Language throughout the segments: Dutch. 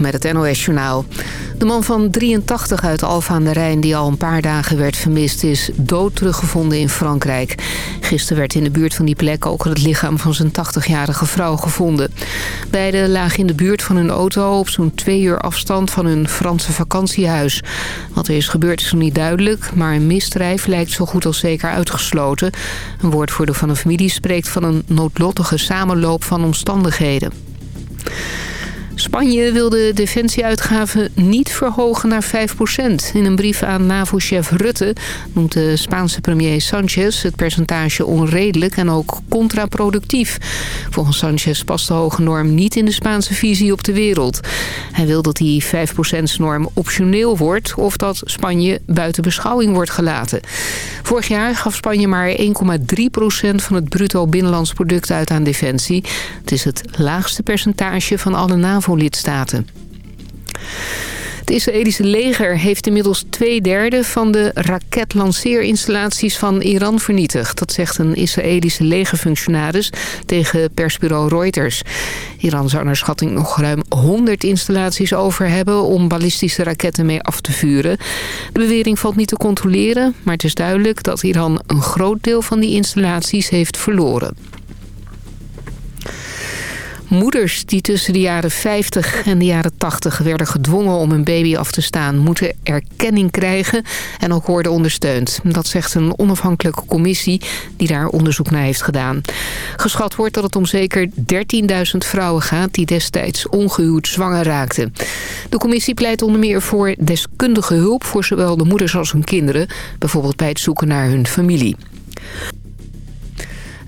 Met het NOS Journaal. De man van 83 uit Alfa aan de Rijn die al een paar dagen werd vermist... is dood teruggevonden in Frankrijk. Gisteren werd in de buurt van die plek ook het lichaam van zijn 80-jarige vrouw gevonden. Beiden lagen in de buurt van hun auto op zo'n twee uur afstand van hun Franse vakantiehuis. Wat er is gebeurd is nog niet duidelijk, maar een misdrijf lijkt zo goed als zeker uitgesloten. Een woordvoerder van de familie spreekt van een noodlottige samenloop van omstandigheden. Spanje wil de defensieuitgaven niet verhogen naar 5% In een brief aan NAVO-chef Rutte noemt de Spaanse premier Sanchez het percentage onredelijk en ook contraproductief. Volgens Sanchez past de hoge norm niet in de Spaanse visie op de wereld. Hij wil dat die 5%-norm optioneel wordt of dat Spanje buiten beschouwing wordt gelaten. Vorig jaar gaf Spanje maar 1,3% van het bruto binnenlands product uit aan defensie. Het is het laagste percentage van alle NAVO-lidstaten. Het Israëlische leger heeft inmiddels twee derde van de raketlanceerinstallaties van Iran vernietigd. Dat zegt een Israëlische legerfunctionaris tegen persbureau Reuters. Iran zou naar schatting nog ruim 100 installaties over hebben om ballistische raketten mee af te vuren. De bewering valt niet te controleren, maar het is duidelijk dat Iran een groot deel van die installaties heeft verloren. Moeders die tussen de jaren 50 en de jaren 80 werden gedwongen om hun baby af te staan... moeten erkenning krijgen en ook worden ondersteund. Dat zegt een onafhankelijke commissie die daar onderzoek naar heeft gedaan. Geschat wordt dat het om zeker 13.000 vrouwen gaat die destijds ongehuwd zwanger raakten. De commissie pleit onder meer voor deskundige hulp voor zowel de moeders als hun kinderen. Bijvoorbeeld bij het zoeken naar hun familie.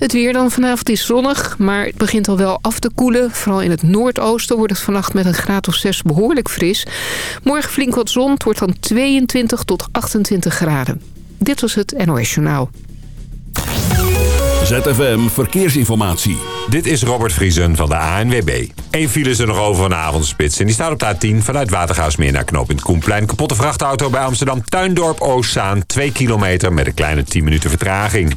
Het weer dan vanavond is zonnig, maar het begint al wel af te koelen. Vooral in het noordoosten wordt het vannacht met een graad of 6 behoorlijk fris. Morgen flink wat zon, het wordt dan 22 tot 28 graden. Dit was het NOS Journaal. ZFM Verkeersinformatie. Dit is Robert Vriesen van de ANWB. Eén file is er nog over van de avondspits. En die staat op de A10 vanuit Watergaasmeer naar knooppunt Koenplein. Kapotte vrachtauto bij Amsterdam Tuindorp Oostzaan. 2 kilometer met een kleine 10 minuten vertraging.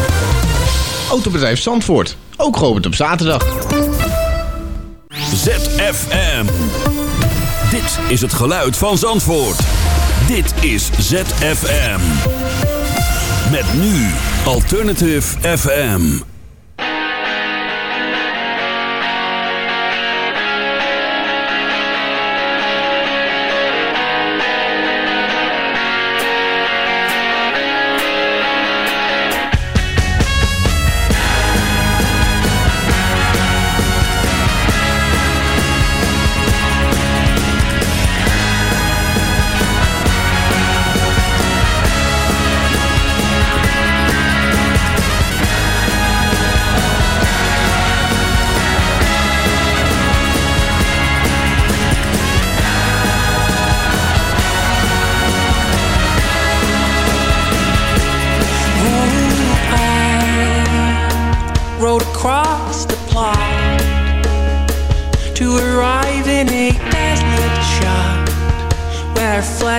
Autobedrijf Zandvoort, ook geopend op zaterdag. ZFM. Dit is het geluid van Zandvoort. Dit is ZFM. Met nu Alternative FM.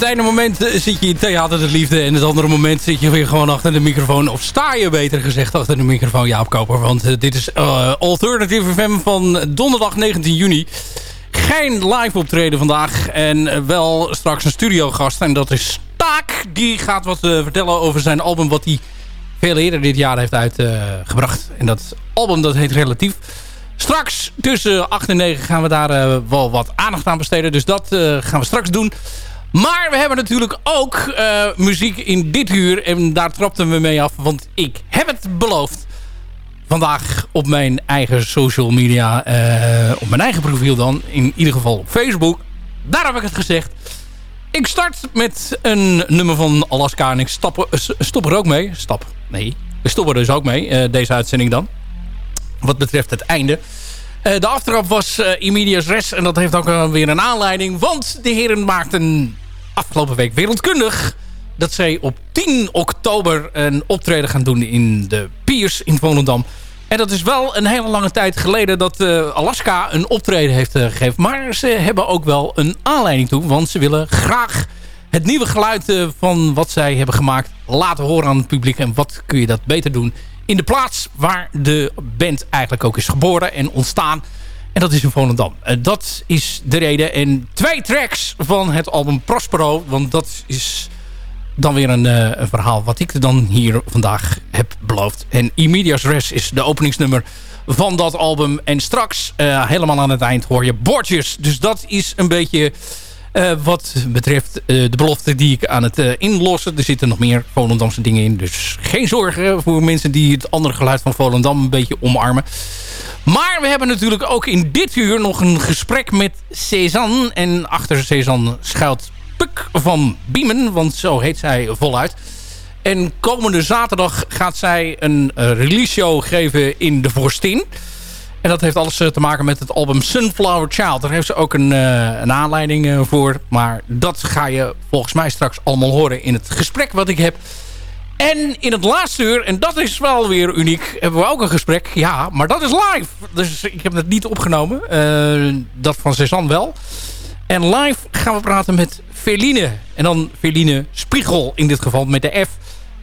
Het ene moment eh, zit je in Theater de Liefde... en het andere moment zit je weer gewoon achter de microfoon... of sta je beter gezegd achter de microfoon, Jaap Koper. Want uh, dit is uh, Alternative FM van donderdag 19 juni. Geen live optreden vandaag en wel straks een studiogast. En dat is Taak. Die gaat wat vertellen over zijn album... wat hij veel eerder dit jaar heeft uitgebracht. en dat album dat heet Relatief... Straks tussen 8 en 9 gaan we daar wel wat aandacht aan besteden. Dus dat gaan we straks doen. Maar we hebben natuurlijk ook uh, muziek in dit uur. En daar trapten we mee af. Want ik heb het beloofd. Vandaag op mijn eigen social media. op mijn eigen profiel dan. In ieder geval op Facebook. Daar heb ik het gezegd. Ik start met een nummer van Alaska. En ik stop er ook mee. Stap. Nee. We stoppen er dus ook mee. deze uitzending dan wat betreft het einde. Uh, de aftrap was uh, Immedias Res. En dat heeft ook uh, weer een aanleiding. Want de heren maakten afgelopen week wereldkundig... dat zij op 10 oktober een optreden gaan doen in de Piers in Volendam. En dat is wel een hele lange tijd geleden dat Alaska een optreden heeft gegeven. Maar ze hebben ook wel een aanleiding toe. Want ze willen graag het nieuwe geluid van wat zij hebben gemaakt laten horen aan het publiek. En wat kun je dat beter doen in de plaats waar de band eigenlijk ook is geboren en ontstaan. En dat is in Volendam. Uh, dat is de reden. En twee tracks van het album Prospero. Want dat is dan weer een, een verhaal wat ik dan hier vandaag heb beloofd. En Immedias Res is de openingsnummer van dat album. En straks, uh, helemaal aan het eind, hoor je Bordjes. Dus dat is een beetje uh, wat betreft uh, de belofte die ik aan het uh, inlossen. Er zitten nog meer Volendamse dingen in. Dus geen zorgen voor mensen die het andere geluid van Volendam een beetje omarmen. Maar we hebben natuurlijk ook in dit uur nog een gesprek met Cezanne. En achter Cezanne schuilt Puk van Biemen. Want zo heet zij voluit. En komende zaterdag gaat zij een release show geven in de Vorstin. En dat heeft alles eh, te maken met het album Sunflower Child. Daar heeft ze ook een, uh, een aanleiding uh, voor. Maar dat ga je volgens mij straks allemaal horen in het gesprek wat ik heb. En in het laatste uur, en dat is wel weer uniek, hebben we ook een gesprek. Ja, maar dat is live. Dus ik heb het niet opgenomen. Dat van Cezanne wel. En live gaan we praten met Feline. En dan Feline Spiegel in dit geval met de F.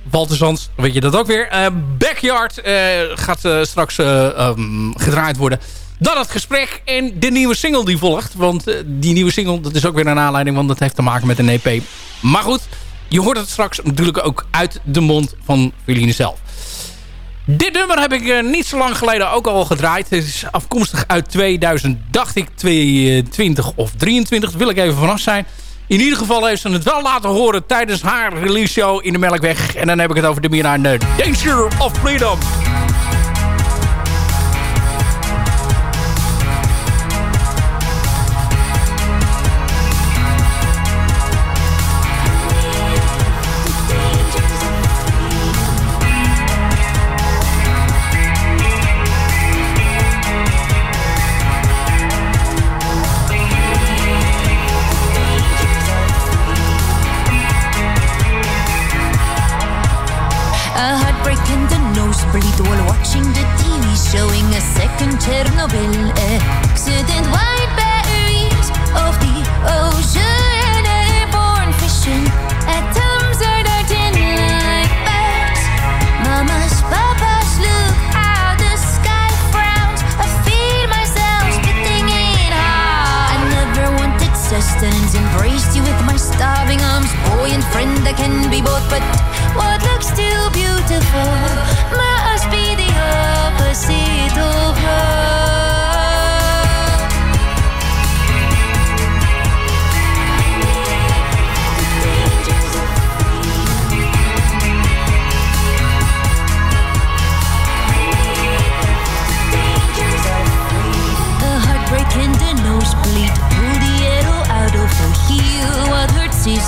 Walter weet je dat ook weer. Uh, Backyard uh, gaat uh, straks um, gedraaid worden. Dan het gesprek en de nieuwe single die volgt. Want die nieuwe single, dat is ook weer een aanleiding. Want dat heeft te maken met een EP. Maar goed, je hoort het straks natuurlijk ook uit de mond van Feline zelf. Dit nummer heb ik niet zo lang geleden ook al gedraaid. Het is afkomstig uit 2000, dacht ik, 22 of 23. Daar wil ik even vanaf zijn. In ieder geval heeft ze het wel laten horen tijdens haar release show in de Melkweg. En dan heb ik het over de Mira Danger of Freedom.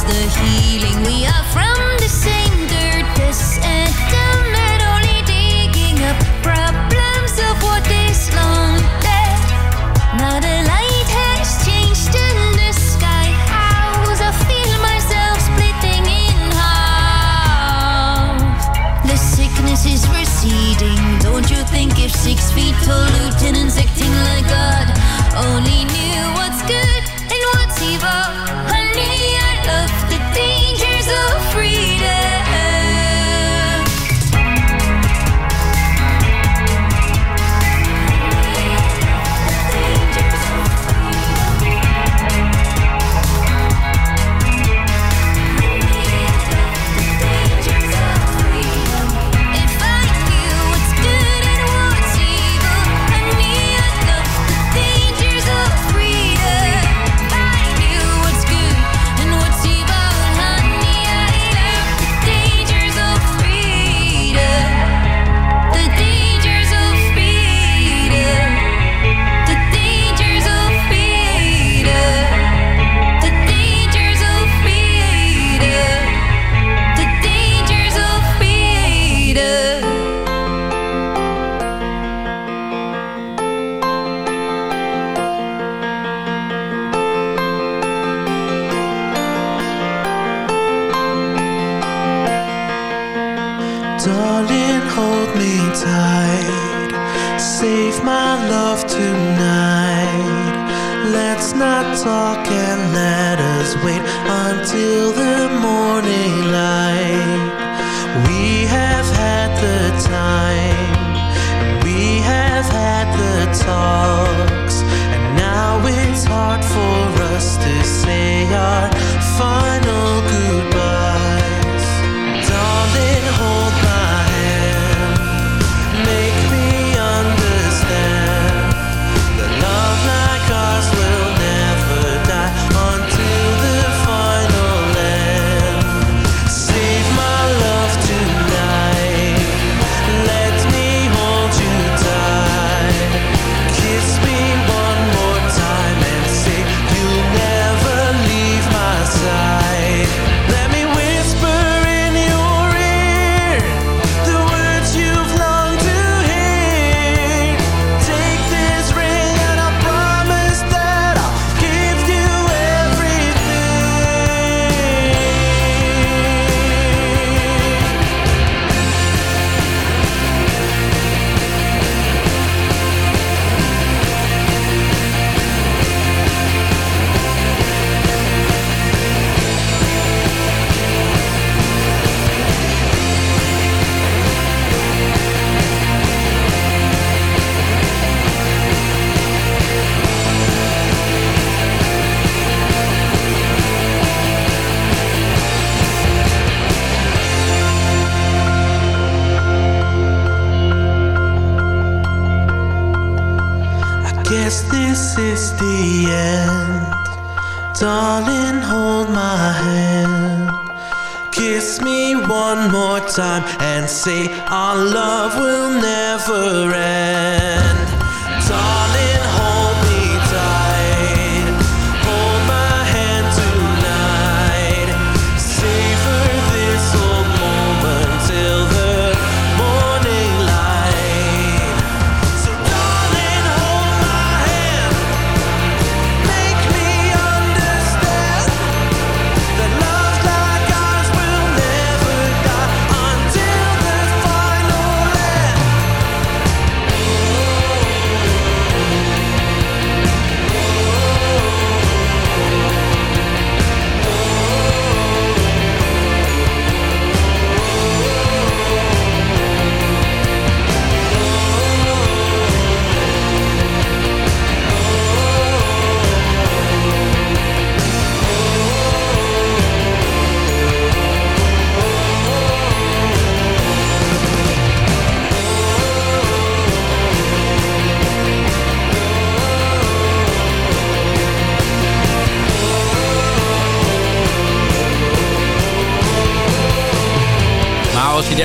The healing.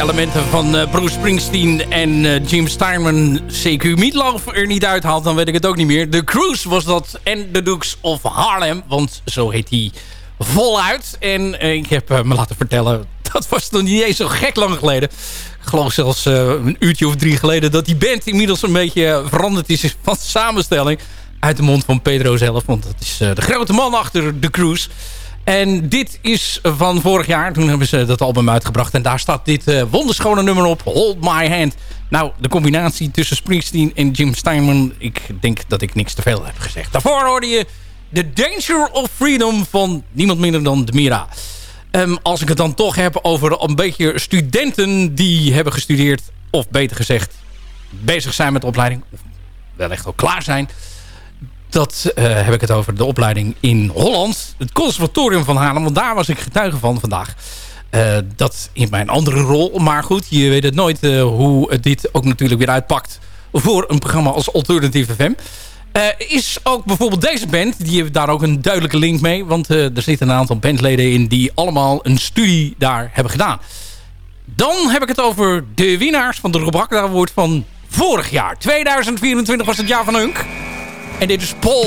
Elementen van eh, Bruce Springsteen en eh, Jim Steinman CQ Meatloaf er niet uithaalt, dan weet ik het ook niet meer. The Cruise was dat en The Dukes of Harlem, want zo heet hij voluit. En eh, ik heb me laten vertellen, dat was nog niet eens zo gek lang geleden. Ik geloof zelfs een uurtje of drie geleden dat die band inmiddels een beetje veranderd is van samenstelling. Uit de mond van Pedro zelf, want dat is de grote man achter The Cruise. En dit is van vorig jaar. Toen hebben ze dat album uitgebracht. En daar staat dit eh, wonderschone nummer op. Hold My Hand. Nou, de combinatie tussen Springsteen en Jim Steinman. Ik denk dat ik niks te veel heb gezegd. Daarvoor hoorde je The Danger of Freedom van niemand minder dan Demira. Ehm, als ik het dan toch heb over een beetje studenten die hebben gestudeerd. Of beter gezegd, bezig zijn met de opleiding. Of wellicht al klaar zijn. Dat eh, heb ik het over de opleiding in Holland. Het conservatorium van Haarlem. Want daar was ik getuige van vandaag. Eh, dat in mijn andere rol. Maar goed, je weet het nooit eh, hoe dit ook natuurlijk weer uitpakt. Voor een programma als Alternative FM. Is ook bijvoorbeeld deze band. Die heeft daar ook een duidelijke link mee. Want er zitten een aantal bandleden in die allemaal een studie daar hebben gedaan. Dan heb ik het over de winnaars van de Rob Award van vorig jaar. 2024 was het jaar van Hunk. En dit is Paul.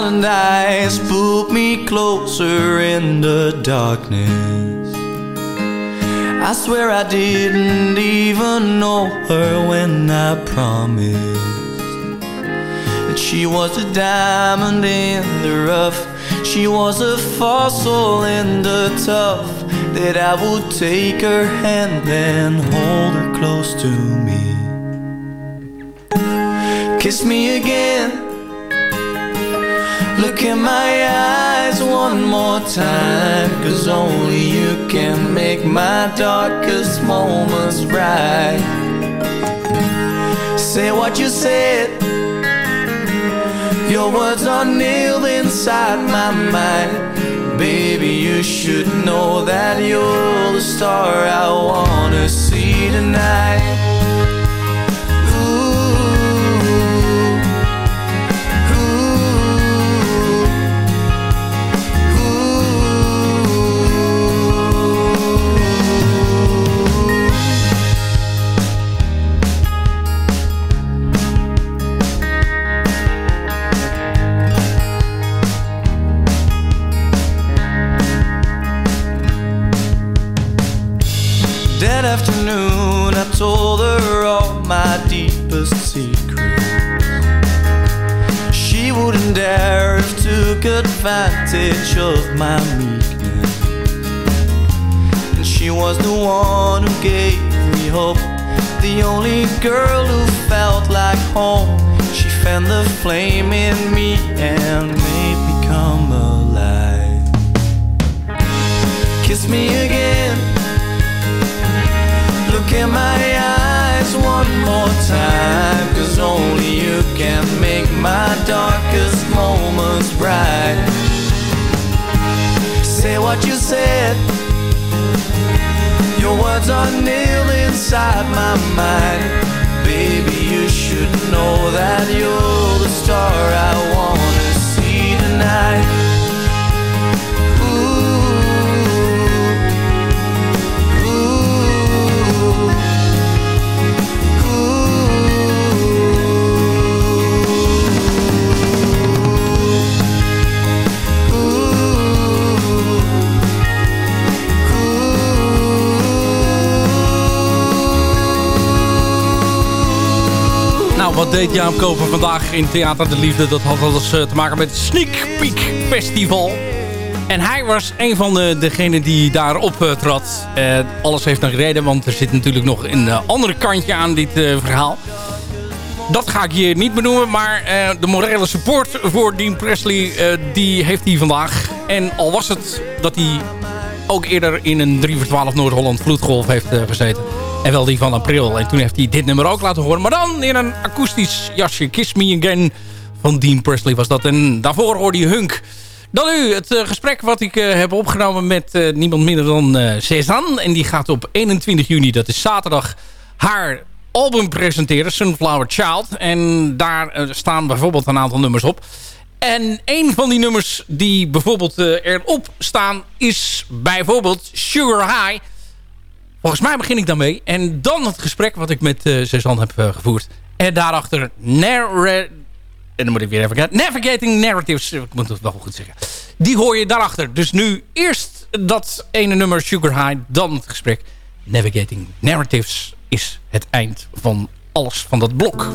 Silent eyes pulled me closer in the darkness. I swear I didn't even know her when I promised that she was a diamond in the rough. She was a fossil in the tough. That I would take her hand and hold her close to me. Kiss me again. Look in my eyes one more time. Cause only you can make my darkest moments bright. Say what you said. Your words are nailed inside my mind. Baby, you should know that you're the star I wanna see tonight. That afternoon, I told her all my deepest secrets. She wouldn't dare have took advantage of my weakness. And she was the one who gave me hope. The only girl who felt like home. She fanned the flame in me and made me come alive. Kiss me again. Look in my eyes one more time Cause only you can make my darkest moments bright. Say what you said. Your words are nailed inside my mind. Baby, you should know that you're the star I wanna see tonight wat deed Jaap Koper vandaag in Theater de Liefde? Dat had alles eh, te maken met het Sneak Peek Festival. En hij was een van de, degenen die daar optrad. Uh, alles heeft een reden, want er zit natuurlijk nog een andere kantje aan dit verhaal. Dat ga ik hier niet benoemen, maar de morele support voor Dean Presley, die heeft hij vandaag. En al was het dat hij ook eerder in een 3 voor 12 Noord-Holland vloedgolf heeft gezeten. En wel die van april. En toen heeft hij dit nummer ook laten horen. Maar dan in een akoestisch jasje. Kiss Me Again van Dean Presley was dat. En daarvoor hoorde je Hunk. Dan nu het uh, gesprek wat ik uh, heb opgenomen met niemand minder dan Cezanne. En die gaat op 21 juni, dat is zaterdag, haar album presenteren. Sunflower Child. En daar staan bijvoorbeeld een aantal nummers op. En een van die nummers die bijvoorbeeld erop staan is bijvoorbeeld Sugar High... Volgens mij begin ik daarmee. En dan het gesprek wat ik met uh, heb uh, gevoerd. En daarachter en dan moet ik weer even kijken. Navigating Narratives. Ik moet het wel goed zeggen. Die hoor je daarachter. Dus nu eerst dat ene nummer Sugar High. Dan het gesprek. Navigating Narratives is het eind van alles van dat blok.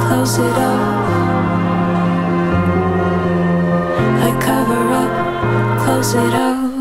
Close it off. I cover up.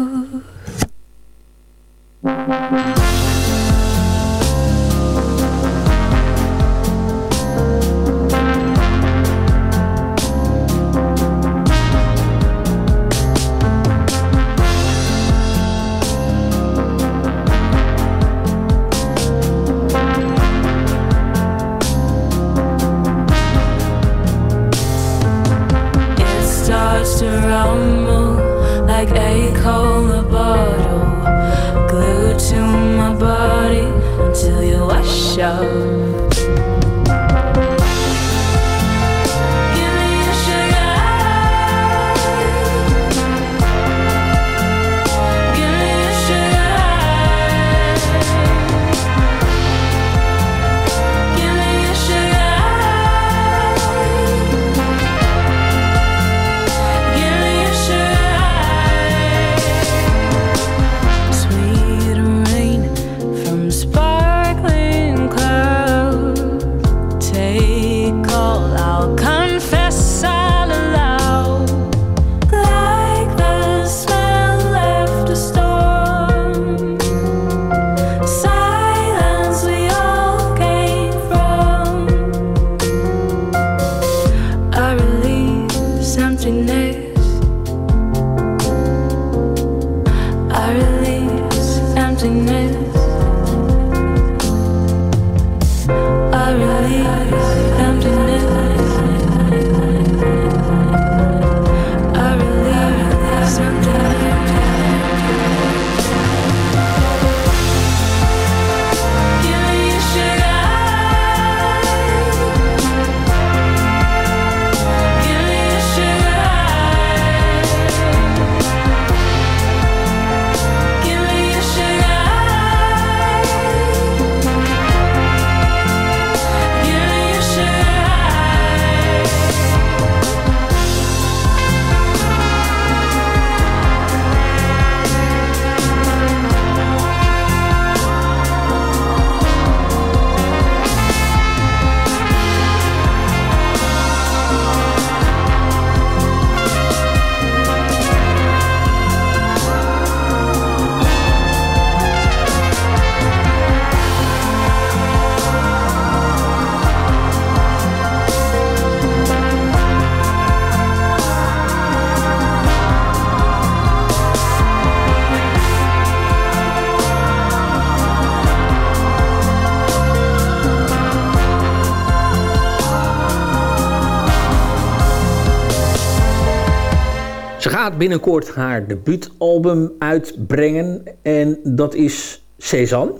Gaat binnenkort haar debuutalbum uitbrengen en dat is Cezanne.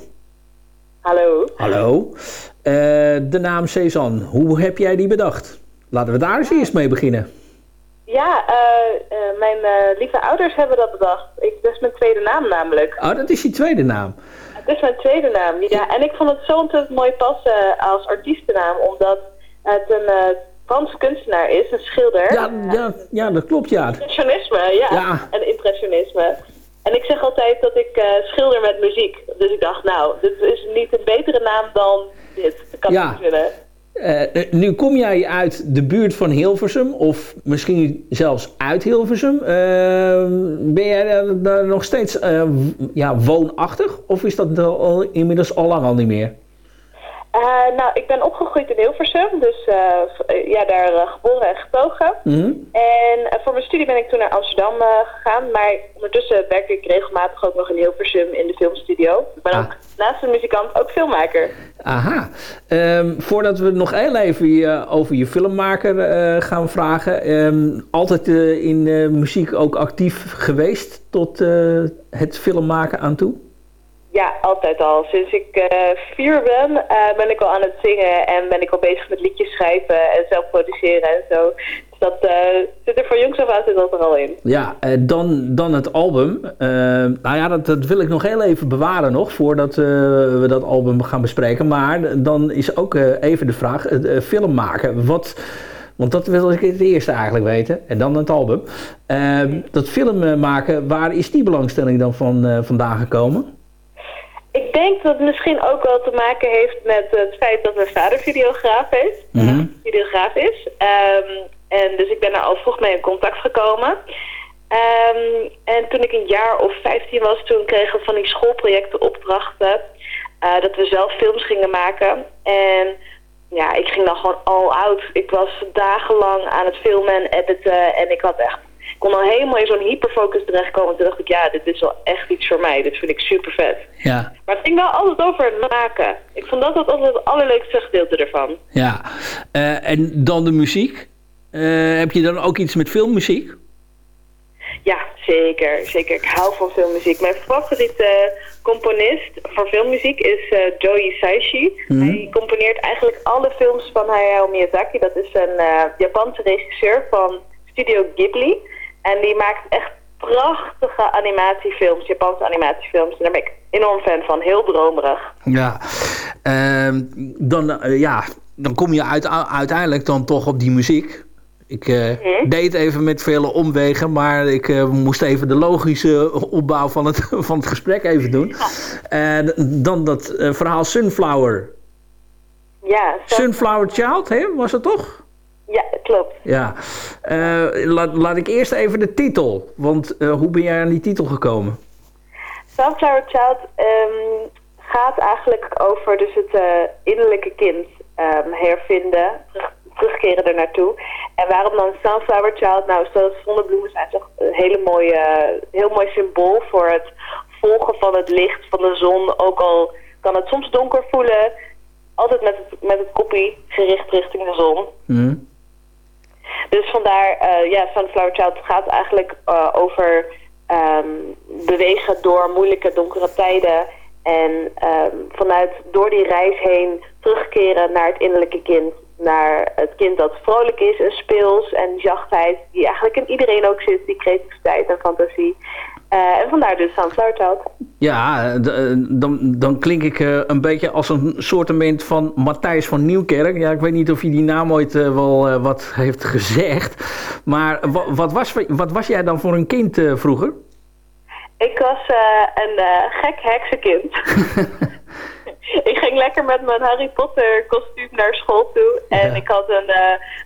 Hallo. Hallo. Eh, de naam Cezanne, hoe heb jij die bedacht? Laten we daar eens eerst mee beginnen. Ja, eh, eh, mijn lieve ouders hebben dat bedacht. Ik, dat is mijn tweede naam namelijk. Oh, dat is je tweede naam. Het is mijn tweede naam, ja. En ik vond het zo ontzettend mooi passen als artiestennaam, omdat het een Franse kunstenaar is, een schilder. Ja, ja, ja dat klopt, ja. Impressionisme, ja. Ja. En impressionisme. En ik zeg altijd dat ik eh, schilder met muziek. Dus ik dacht, nou, dit is niet een betere naam dan dit. Dat kan Ja. ik niet vinden. Eh, nu kom jij uit de buurt van Hilversum, of misschien zelfs uit Hilversum. Eh, ben jij daar- nog steeds eh, ja, woonachtig, of is dat al, inmiddels al lang al niet meer? Eh, nou, ik ben opgegroeid in Hilversum, dus eh, eh, ja, daar geboren en getogen. Mhm. En voor mijn studie ben ik toen naar Amsterdam gegaan, maar ondertussen werk ik regelmatig ook nog in Hilversum in de filmstudio. Ik ben Ah. ook naast een muzikant ook filmmaker. Aha. Ehm, voordat we nog heel even je- over je filmmaker gaan vragen. ehm, altijd in muziek ook actief geweest tot het filmmaken aan toe? Ja, altijd al. Sinds ik eh, vier ben, eh, ben ik al aan het zingen en ben ik al bezig met liedjes schrijven en zelf produceren en zo. Dus dat eh, zit er voor jongs af aan zit dat er al in. Ja, dan, dan het album. Nou ja, dat, dat wil ik nog heel even bewaren nog, voordat we dat album gaan bespreken. Maar dan is ook even de vraag, het film maken. Wat, want dat wil ik het eerste eigenlijk weten. En dan het album. Dat film maken, waar is die belangstelling dan van, vandaan gekomen? Ik denk dat het misschien ook wel te maken heeft met het feit dat mijn vader videograaf is. Mhm. videograaf is. Ehm, en dus ik ben daar al vroeg mee in contact gekomen. Ehm, en toen ik een jaar of 15 was, toen kregen we van die schoolprojecten opdrachten. eh, dat we zelf films gingen maken. En ja, ik ging dan gewoon all out. Ik was dagenlang aan het filmen en editen. En ik had echt, kon al helemaal in zo'n hyperfocus terechtkomen. Toen dacht ik, ja, dit is wel echt iets voor mij. Dit vind ik super vet. Ja, Maar het ging wel altijd over het maken. Ik vond dat, dat altijd het allerleukste gedeelte ervan. ja. Eh, en dan de muziek. Eh, heb je dan ook iets met filmmuziek? Ja, zeker. Zeker. Ik hou van filmmuziek. Mijn favoriete componist voor filmmuziek is eh, Joe Hisaishi. Hij componeert eigenlijk alle films van Hayao Miyazaki. Dat is een eh, Japanse regisseur van Studio Ghibli. En die maakt echt prachtige animatiefilms, Japanse animatiefilms. En daar ben ik enorm fan van. Heel dromerig. Ja. Ehm, dan, eh, ja, dan kom je uit, uiteindelijk dan toch op die muziek. Ik eh, deed even met vele omwegen, maar ik eh, moest even de logische opbouw van het, van het gesprek even doen. En dan dat verhaal Sunflower. Ja, Sunflower Child, hè, was het toch? Ja klopt. Ja. Eh, laat, laat ik eerst even de titel. Want eh, hoe ben jij aan die titel gekomen? Sunflower Child ehm, gaat eigenlijk over dus het eh, innerlijke kind ehm, hervinden, terug- terugkeren er naartoe. En waarom dan Sunflower Child? Nou, zoals zonnebloemen zijn toch een hele mooie, heel mooi symbool voor het volgen van het licht van de zon. Ook al kan het soms donker voelen, altijd met het, met het koppie gericht richting de zon. Hm? Dus vandaar, eh, ja, Sunflower Child gaat eigenlijk eh, over ehm, bewegen door moeilijke donkere tijden. En ehm, vanuit door die reis heen terugkeren naar het innerlijke kind. Naar het kind dat vrolijk is en speels en zachtheid. Die eigenlijk in iedereen ook zit, die creativiteit en fantasie. Eh, en vandaar dus Sunflower Child. Ja, eh, dan, dan klink ik eh, een beetje als een soortement van Matthijs van Nieuwkerk. Ja, ik weet niet of hij die naam ooit wel wat heeft gezegd. Maar wa- wat was, wat was jij dan voor een kind vroeger? Ik was een gek heksenkind. ik ging lekker met mijn Harry Potter kostuum naar school toe. En Ja. ik had een,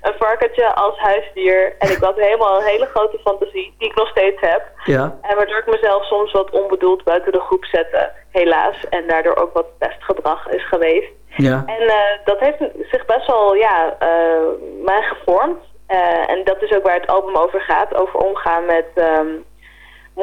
een varkentje als huisdier. En ik had helemaal een hele grote fantasie, die ik nog steeds heb. Ja. En waardoor ik mezelf soms wat onbedoeld buiten de groep zette, helaas. En daardoor ook wat pestgedrag is geweest. Ja. En eh, dat heeft zich best wel, ja, eh, mij gevormd. Eh, en dat is ook waar het album over gaat. Over omgaan met ehm,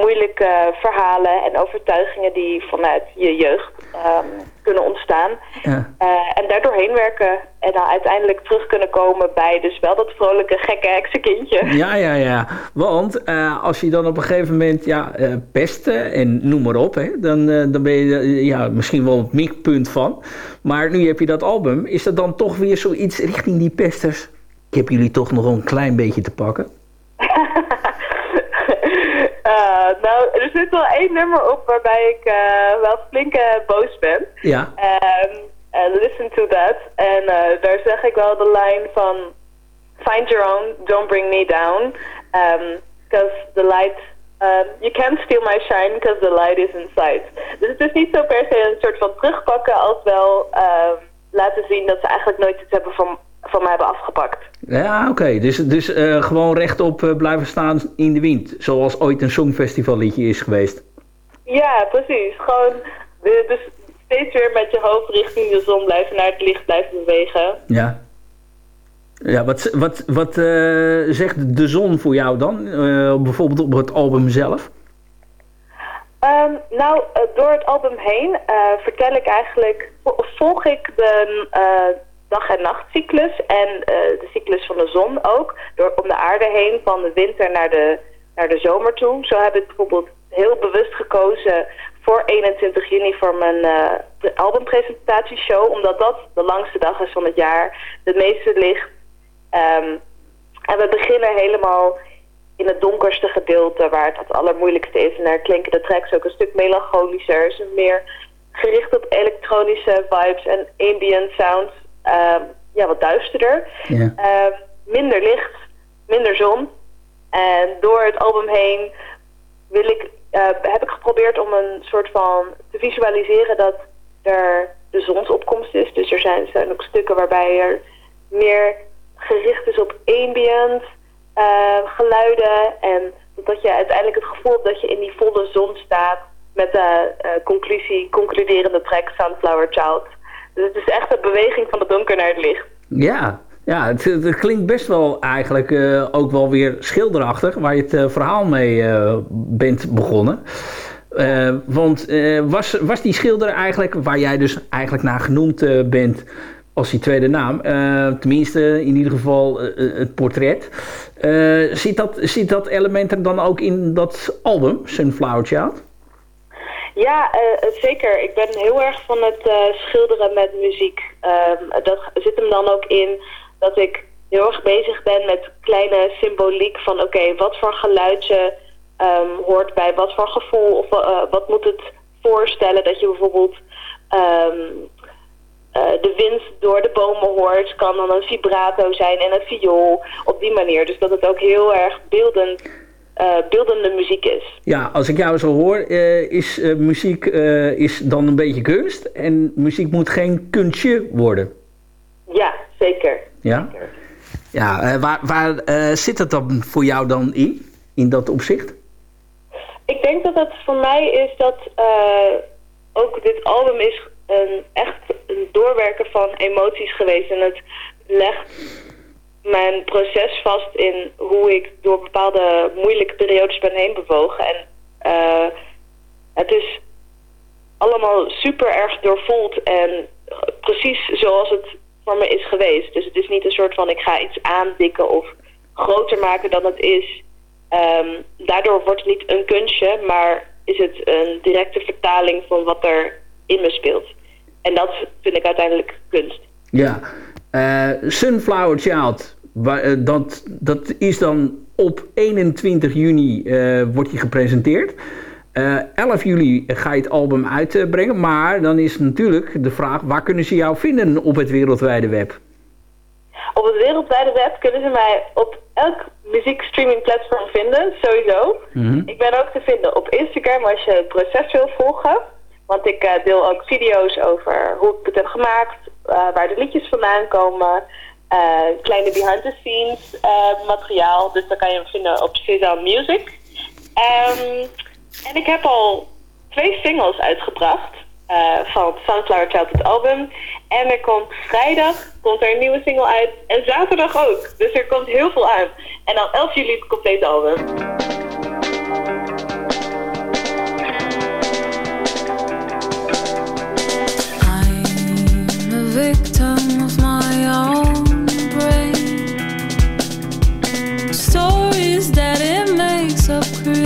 moeilijke verhalen en overtuigingen die vanuit je jeugd ehm, kunnen ontstaan. Ja. Eh, en daardoor heen werken. En dan uiteindelijk terug kunnen komen bij dus wel dat vrolijke, gekke heksenkindje. Ja, ja, ja. Want eh, als je dan op een gegeven moment ja, eh, pesten en noem maar op, hè, dan, dan ben je ja, misschien wel het mikpunt van. Maar nu heb je dat album. Is dat dan toch weer zoiets richting die pesters? Ik heb jullie toch nog een klein beetje te pakken. Nou, er zit wel één nummer op waarbij ik eh, wel flink boos ben. Ja. Ehm, eh, listen to that. En eh, daar zeg ik wel de lijn van... Find your own, don't bring me down. Because the light... um, you can't steal my shine because the light is inside. Dus het is niet zo per se een soort van terugpakken... als wel ehm, laten zien dat ze eigenlijk nooit iets hebben van, van mij hebben afgepakt. Ja, oké. Dus, dus eh, gewoon rechtop eh, blijven staan in de wind. Zoals ooit een songfestivalliedje is geweest. Ja, precies. Gewoon eh, dus steeds weer met je hoofd richting de zon blijven, naar het licht blijven bewegen. Ja. Ja, wat, wat, wat zegt de zon voor jou dan? Bijvoorbeeld op het album zelf? Ehm, nou, door het album heen vertel ik eigenlijk, vo- volg ik de dag- en nachtcyclus en eh, de cyclus van de zon ook, door om de aarde heen, van de winter naar de, naar de zomer toe. Zo heb ik bijvoorbeeld heel bewust gekozen voor 21 juni voor mijn de albumpresentatieshow, omdat dat de langste dag is van het jaar, het meeste licht. Ehm, en we beginnen helemaal in het donkerste gedeelte waar het het allermoeilijkste is. En daar klinken de tracks ook een stuk melancholischer. Ze meer gericht op elektronische vibes en ambient sounds. Ehm, ja, wat duisterder. Ja. Ehm, minder licht, minder zon. En door het album heen wil ik eh, heb ik geprobeerd om een soort van te visualiseren dat er de zonsopkomst is. Dus er zijn, zijn ook stukken waarbij er meer gericht is op ambient eh, geluiden. En dat je uiteindelijk het gevoel hebt dat je in die volle zon staat met de eh, conclusie, concluderende track Sunflower Child. Dus het is echt een beweging van het donker naar het licht. Ja, ja het, klinkt best wel eigenlijk eh, ook wel weer schilderachtig, waar je het eh, verhaal mee eh, bent begonnen. Want was, was die schilder eigenlijk, waar jij dus eigenlijk naar genoemd bent als die tweede naam, tenminste in ieder geval het portret, zit, dat, zit dat element er dan ook in dat album, Sunflower Child? Ja, eh, zeker. Ik ben heel erg van het eh, schilderen met muziek. Ehm, dat zit hem dan ook in dat ik heel erg bezig ben met kleine symboliek van oké, wat voor geluidje ehm, hoort bij wat voor gevoel of eh, wat moet het voorstellen dat je bijvoorbeeld ehm, eh, de wind door de bomen hoort, kan dan een vibrato zijn en een viool op die manier. Dus dat het ook heel erg beeldend, eh, beeldende muziek is. Ja, als ik jou zo hoor, eh, is eh, muziek eh, is dan een beetje kunst. En muziek moet geen kunstje worden. Ja, zeker. Ja, ja eh, waar, waar eh, zit het dan voor jou dan in, in dat opzicht? Ik denk dat het voor mij is dat eh, ook dit album is een, echt een doorwerken van emoties geweest. En het legt mijn proces vast in hoe ik door bepaalde moeilijke periodes ben heen bewogen. En eh, het is allemaal super erg doorvoeld en precies zoals het voor me is geweest. Dus het is niet een soort van ik ga iets aandikken of groter maken dan het is. Ehm, daardoor wordt het niet een kunstje, maar is het een directe vertaling van wat er in me speelt. En dat vind ik uiteindelijk kunst. Ja, Eh, Sunflower Child, dat, dat is dan op 21 juni eh, wordt die gepresenteerd. Eh 11 juli ga je het album uitbrengen, maar dan is natuurlijk de vraag, waar kunnen ze jou vinden op het wereldwijde web? Op het wereldwijde web kunnen ze mij op elk muziekstreamingplatform vinden, sowieso. Ik ben ook te vinden op Instagram als je het proces wil volgen. Want ik eh, deel ook video's over hoe ik het heb gemaakt, eh, waar de liedjes vandaan komen. Eh, kleine behind the scenes eh, materiaal. Dus dan kan je vinden op Cesar Music. Ehm, en ik heb al twee singles uitgebracht eh, van Sunflower Child, het album. En er komt vrijdag komt er een nieuwe single uit. En zaterdag ook. Dus er komt heel veel aan. En dan 11 juli het complete album. That it makes up create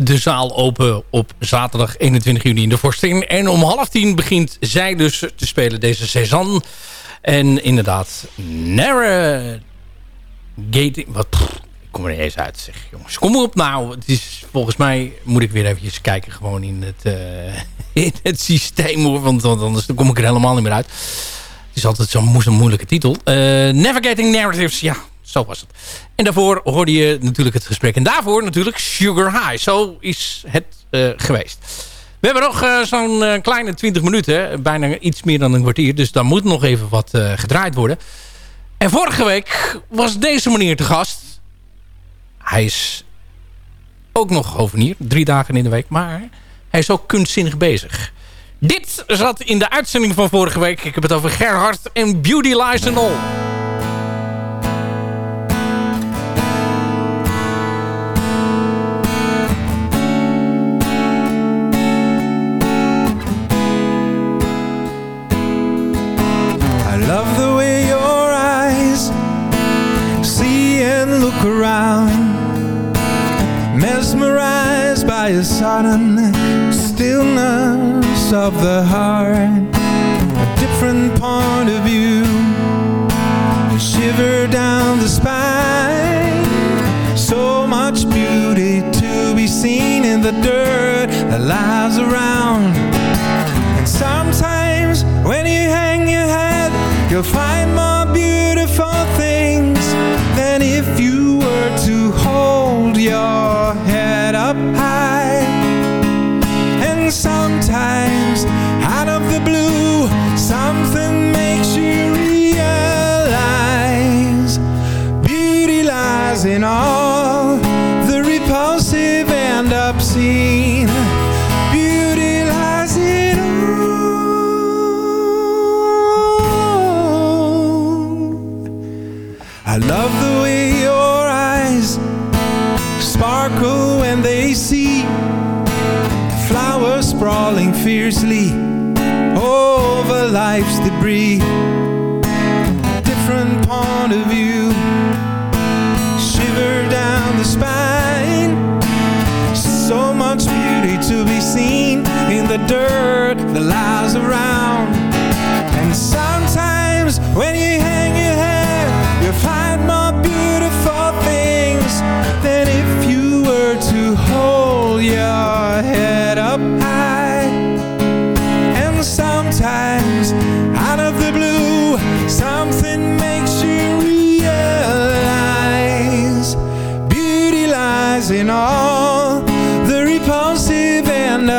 de zaal open op zaterdag 21 juni in de Forstin. En om half tien begint zij dus te spelen, deze Cezanne. En inderdaad, Navigating... Wat, ik kom er niet eens uit, zeg jongens. Kom op nou, het is, volgens mij moet ik weer eventjes kijken gewoon in het, eh, in het systeem. Hoor, want, anders kom ik er helemaal niet meer uit. Het is altijd zo'n zo moeilijke titel. Eh, Navigating Narratives, ja, zo was het. En daarvoor hoorde je natuurlijk het gesprek. En daarvoor natuurlijk Sugar High. Zo is het eh, geweest. We hebben nog eh, zo'n eh, kleine 20 minuten. Bijna iets meer dan een kwartier. Dus daar moet nog even wat gedraaid worden. En vorige week was deze meneer te gast. Hij is ook nog hovenier. Drie dagen in de week. Maar hij is ook kunstzinnig bezig. Dit zat in de uitzending van vorige week. Ik heb het over Gerhard en Beauty Lies and All. Mesmerized by a sudden stillness of the heart, a different point of view, shiver down the spine, so much beauty to be seen in the dirt that lies around. And sometimes when you hang your head, you'll find more beautiful things than if you were to hold your sprawling fiercely over life's debris. Different point of view, shiver down the spine. So much beauty to be seen in the dirt that lies around. And sometimes when you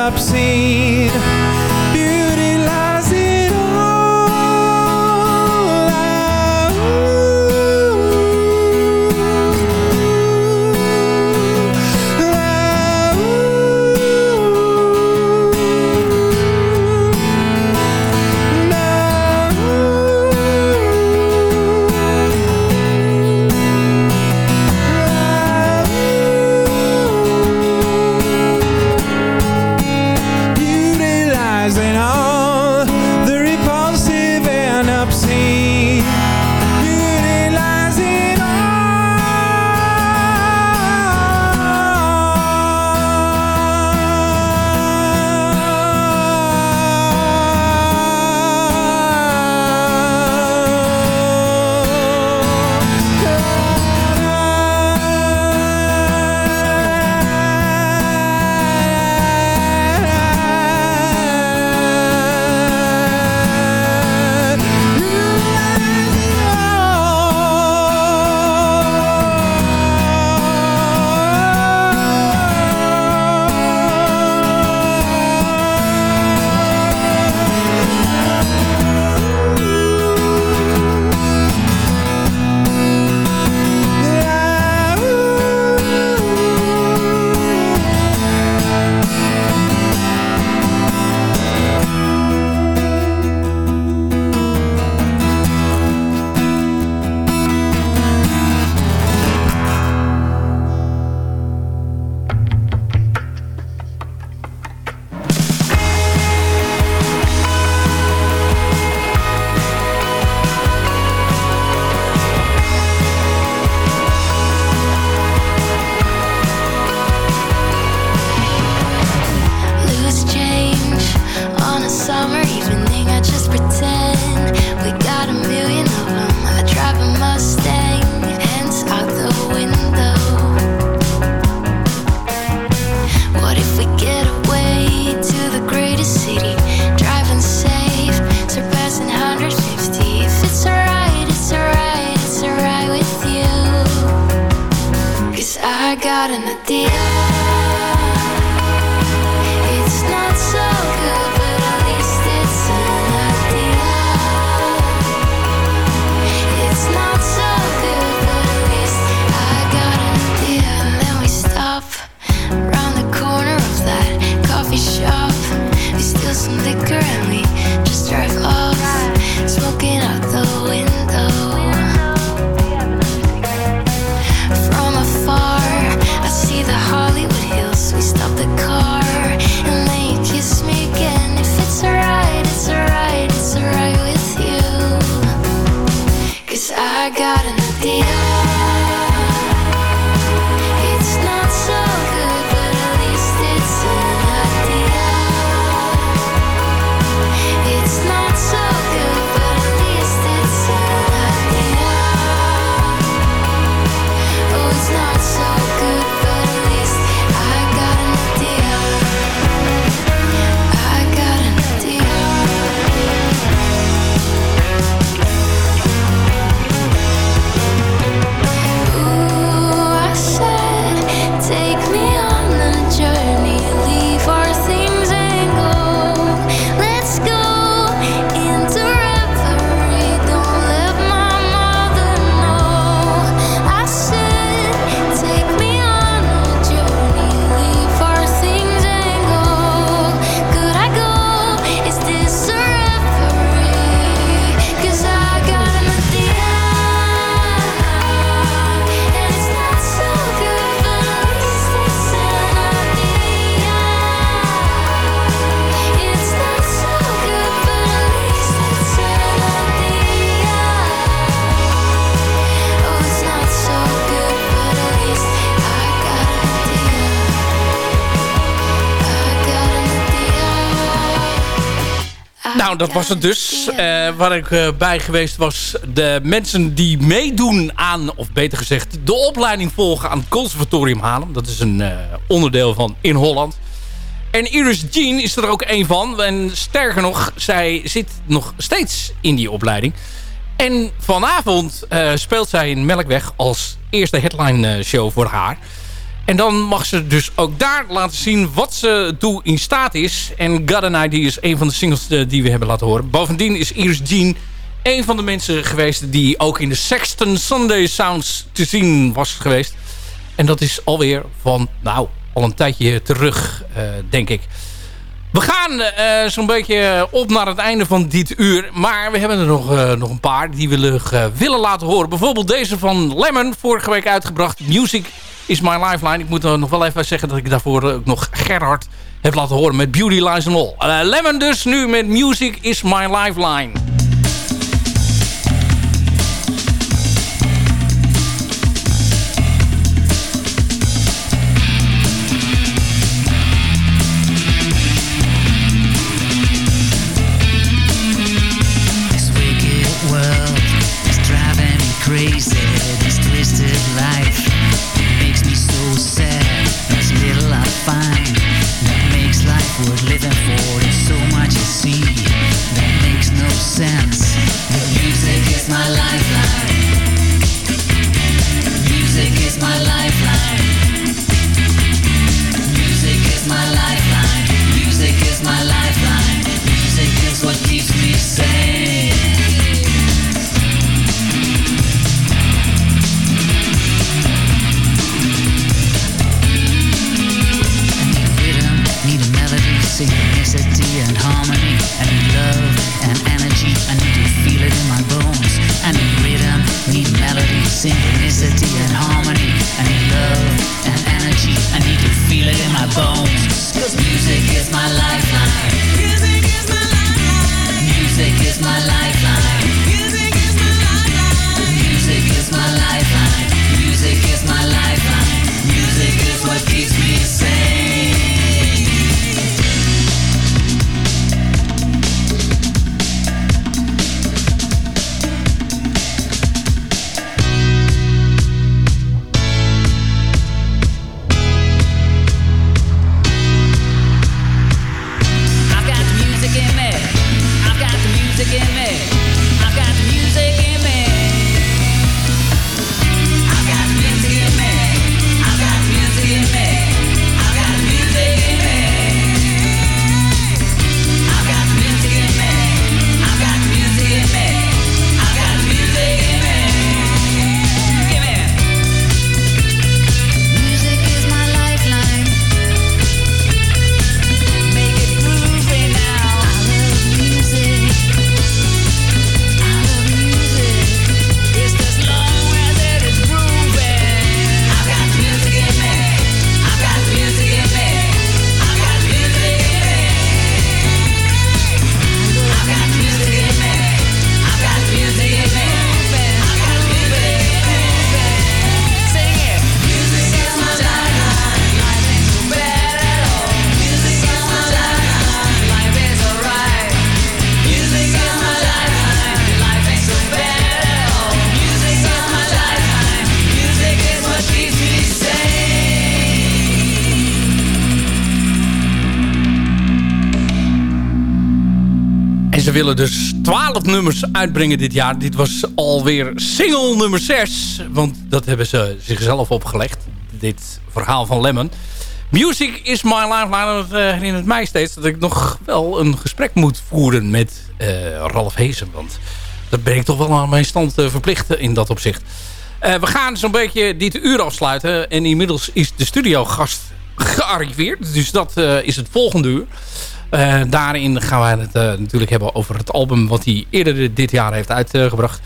obscene. Dat was het dus. Uh, waar ik uh, bij geweest was de mensen die meedoen aan, of beter gezegd, de opleiding volgen aan het Conservatorium Haarlem. Dat is een uh, onderdeel van In Holland. En Iris Jean is er ook een van. En sterker nog, zij zit nog steeds in die opleiding. En vanavond speelt zij in Melkweg als eerste headline show voor haar. En dan mag ze dus ook daar laten zien wat ze toe in staat is. En and I die is een van de singles eh, die we hebben laten horen. Bovendien is Iris Jean een van de mensen geweest... die ook in de Sexton Sunday Sounds te zien was geweest. En dat is alweer van, nou, al een tijdje terug, uh, denk ik. We gaan uh, zo'n beetje op naar het einde van dit uur. Maar we hebben er nog, nog een paar die we willen laten horen. Bijvoorbeeld deze van Lemon, vorige week uitgebracht. Music is My Lifeline. Ik moet nog wel even zeggen dat ik daarvoor ook nog Gerhard heb laten horen met Beauty Lies and All. Uh, Lemon dus nu met Music is My Lifeline. Uitbrengen dit jaar. Dit was alweer single nummer 6. Want dat hebben ze zichzelf opgelegd. Dit verhaal van Lemon. Music is my lifeline. Dat uh, herinnert mij steeds dat ik nog wel een gesprek moet voeren met uh, Ralf Heesen. Want dat ben ik toch wel aan mijn stand uh, verplicht in dat opzicht. we gaan zo'n beetje dit uur afsluiten. En inmiddels is de studiogast gearriveerd. Dus dat is het volgende uur. Uh, daarin gaan wij het uh, natuurlijk hebben over het album wat hij eerder dit jaar heeft uitgebracht.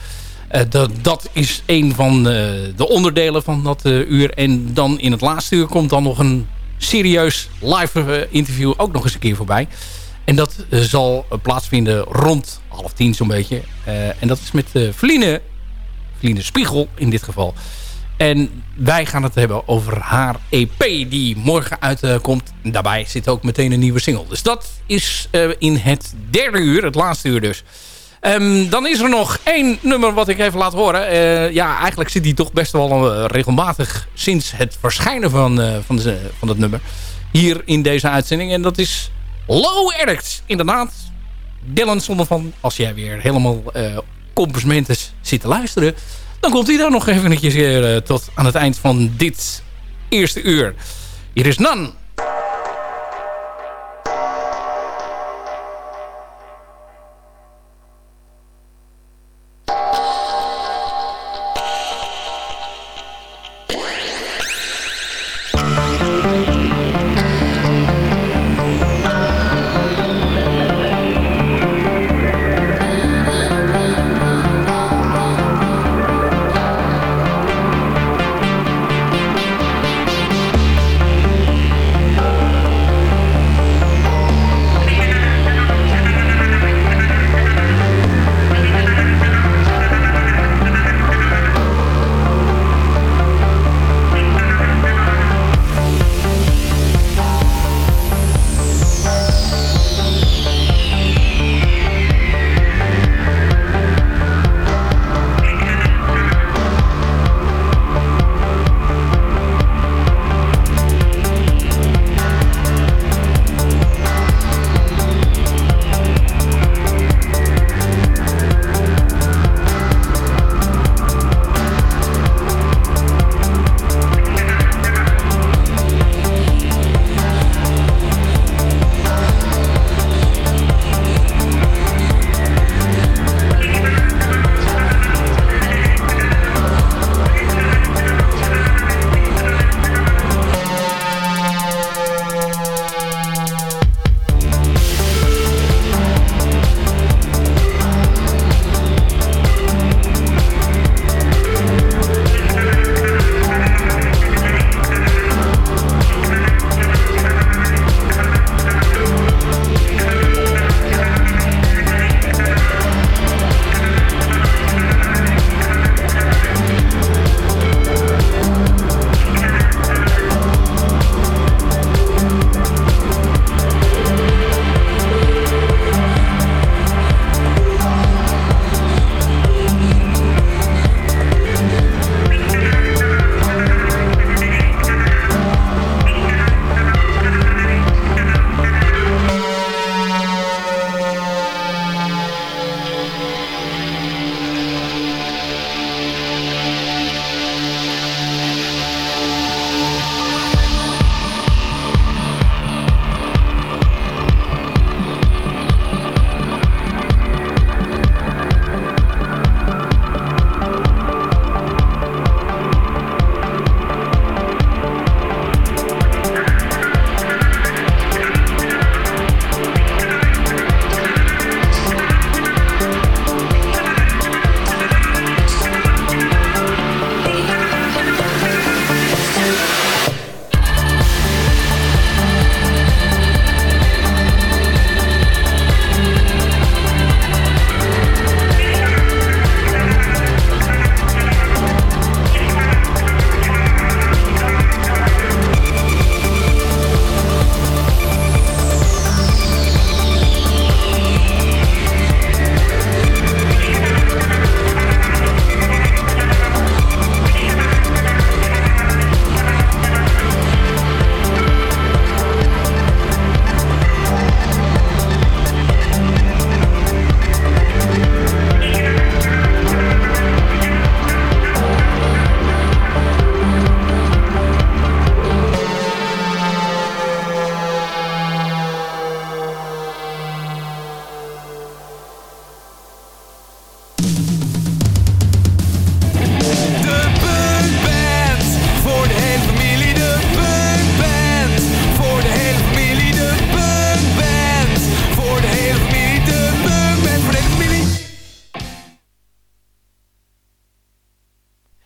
Uh, dat, dat is een van de onderdelen van dat uur. En dan in het laatste uur komt dan nog een serieus live interview ook nog eens een keer voorbij. En dat zal plaatsvinden rond half tien zo'n beetje. en dat is met Feline, Feline Spiegel in dit geval. En wij gaan het hebben over haar EP die morgen uitkomt. Daarbij zit ook meteen een nieuwe single. Dus dat is eh, in het derde uur, het laatste uur dus. Ehm, dan is er nog één nummer wat ik even laat horen. Eh, ja, eigenlijk zit die toch best wel eh, regelmatig sinds het verschijnen van, eh, van, de, van het nummer. Hier in deze uitzending. En dat is Low Erect. Inderdaad, Dylan zonder van als jij weer helemaal uh, complimenten zit te luisteren. Dan komt hij daar nog eventjes uh, tot aan het eind van dit eerste uur. Hier is Nan.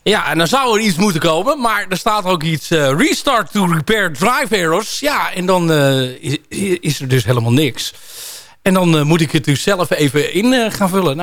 Ja, en dan zou er iets moeten komen. Maar er staat ook iets uh, restart to repair drive errors. Ja, en dan uh, is, er dus helemaal niks. En dan uh, moet ik het dus zelf even in gaan vullen. Nou,